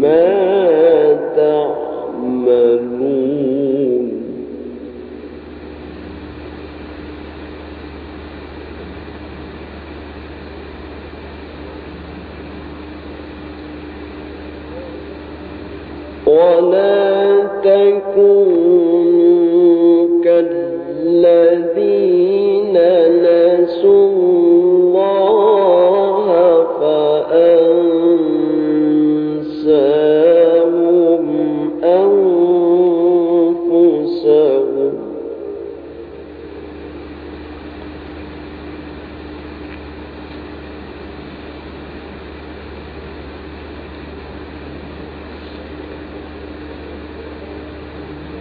man.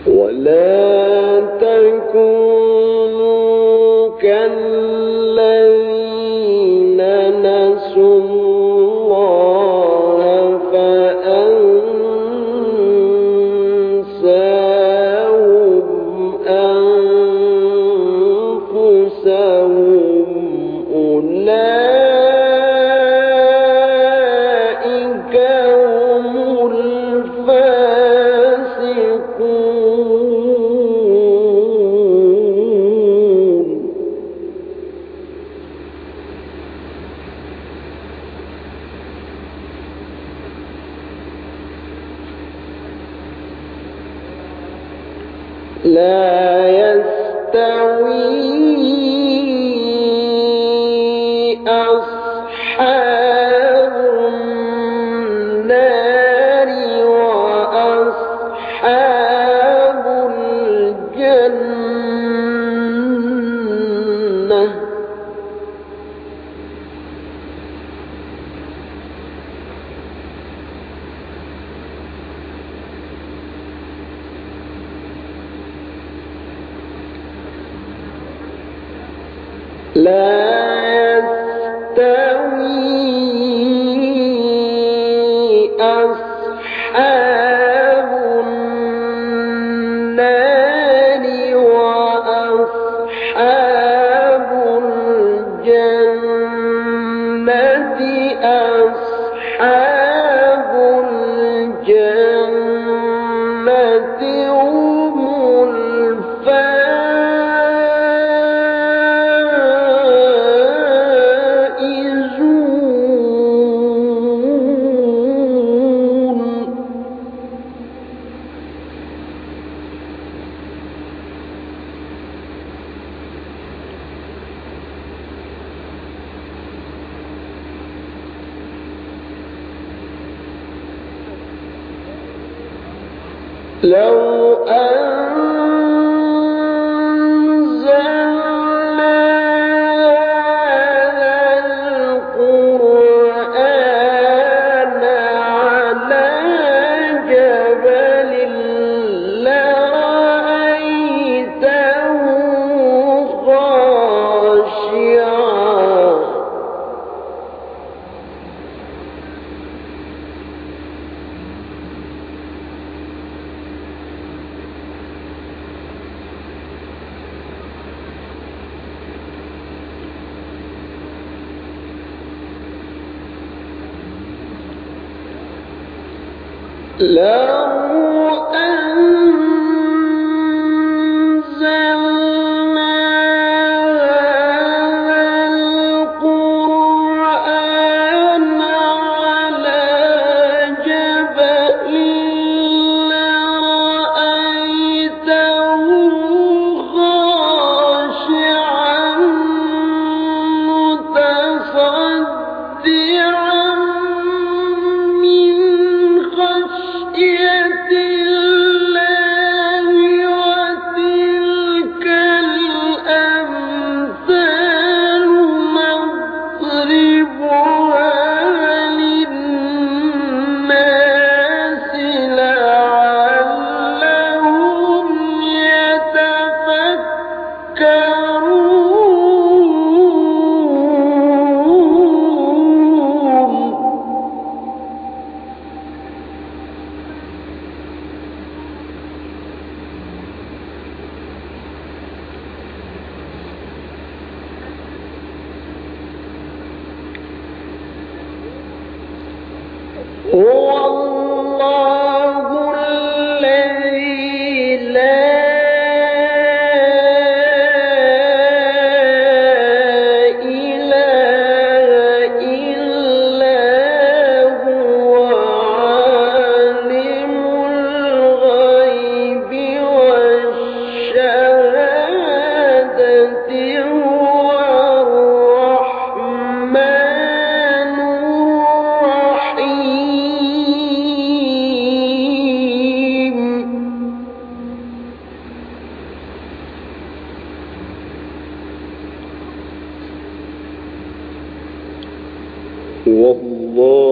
ولا تكونوا كالذين أصحاب Ou هو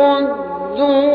القدوس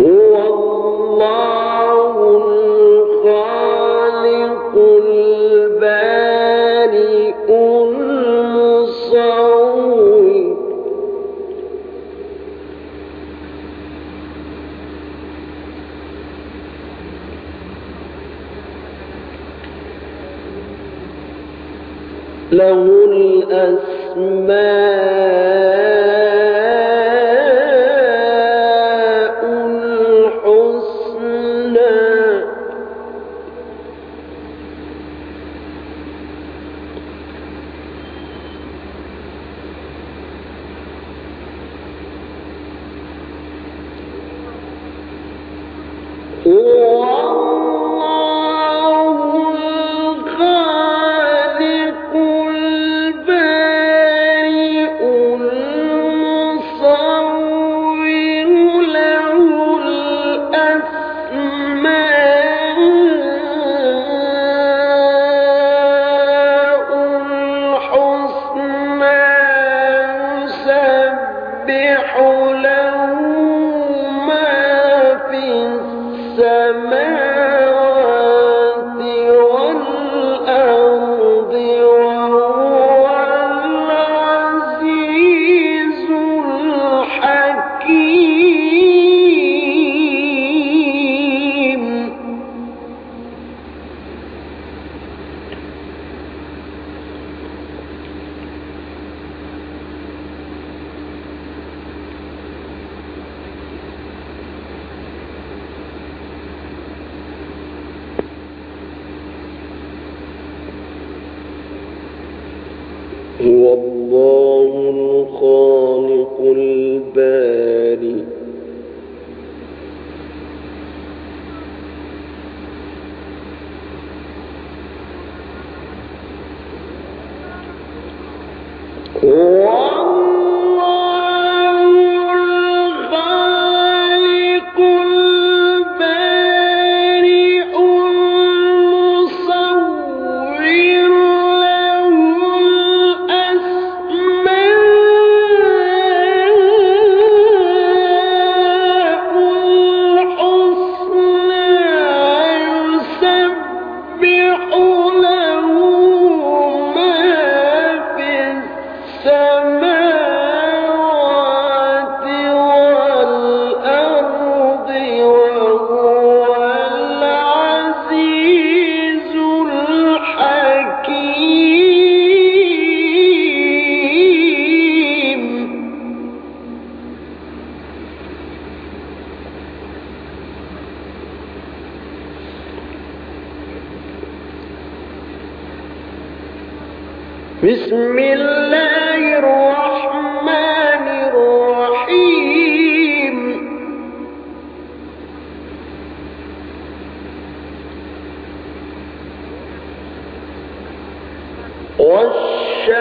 Ooh.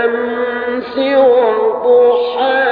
والشمس وضحاها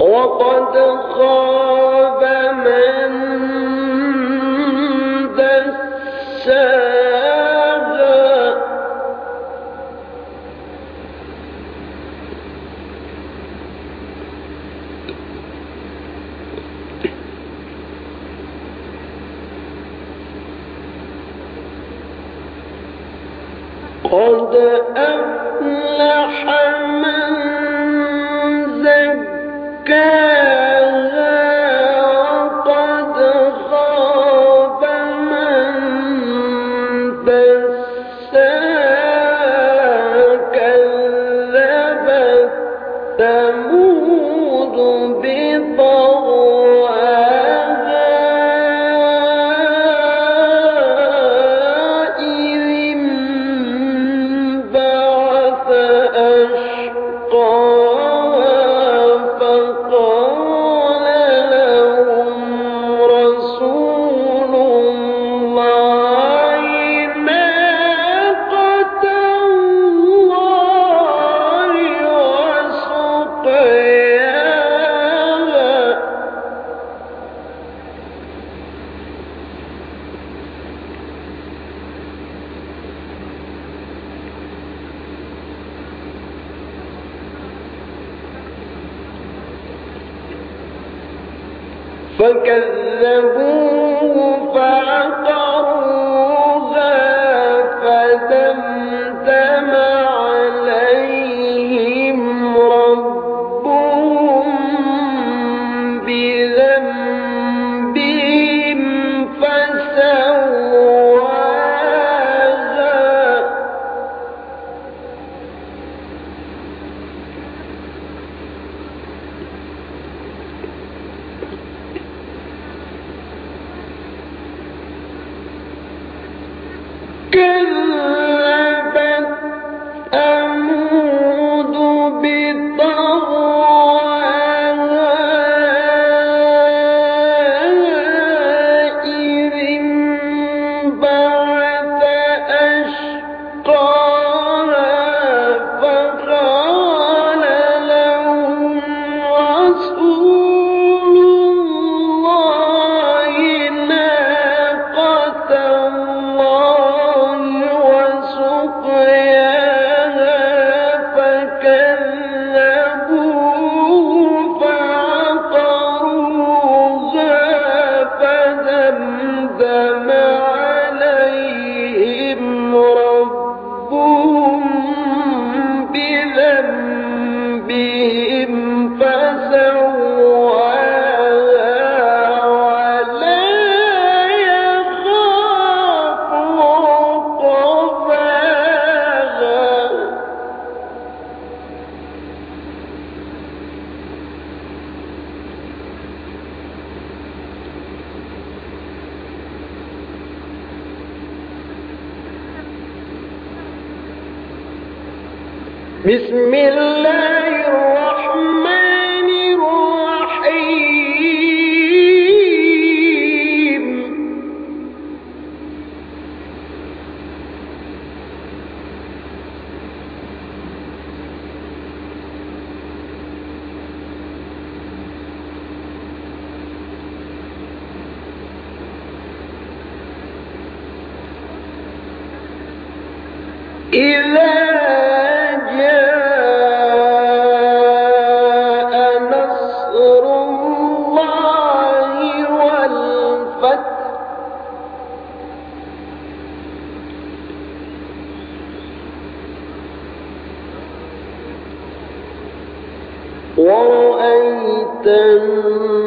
وقد خاب من به بسم الله. ورأيت